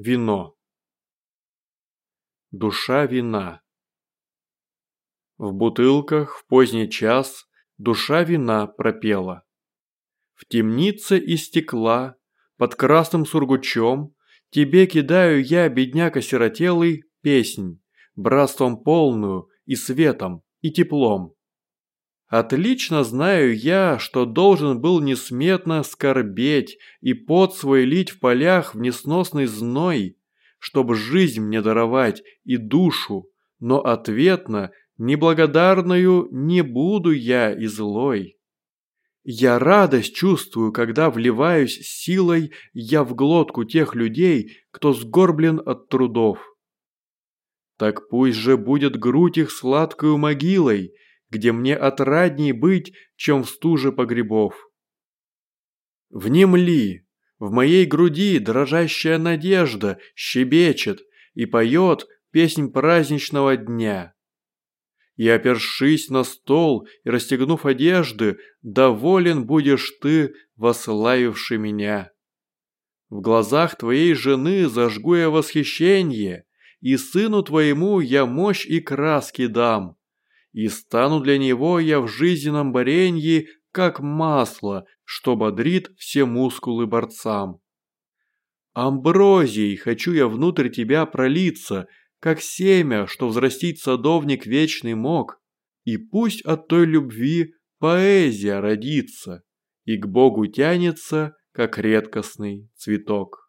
Вино. Душа вина. В бутылках в поздний час душа вина пропела. В темнице из стекла, под красным сургучом, Тебе кидаю я, бедняк осиротелый, песнь, Братством полную и светом, и теплом. Отлично знаю я, что должен был несметно скорбеть и пот свой лить в полях в несносный зной, чтобы жизнь мне даровать и душу, но ответно неблагодарную не буду я и злой. Я радость чувствую, когда вливаюсь силой я в глотку тех людей, кто сгорблен от трудов. Так пусть же будет грудь их сладкою могилой, где мне отрадней быть, чем в стуже погребов. Внемли, в моей груди дрожащая надежда щебечет и поет песнь праздничного дня. И опершись на стол и расстегнув одежды, доволен будешь ты, вославивший меня. В глазах твоей жены зажгу я восхищение, и сыну твоему я мощь и краски дам и стану для него я в жизненном боренье, как масло, что бодрит все мускулы борцам. Амброзией хочу я внутрь тебя пролиться, как семя, что взрастить садовник вечный мог, и пусть от той любви поэзия родится и к Богу тянется, как редкостный цветок.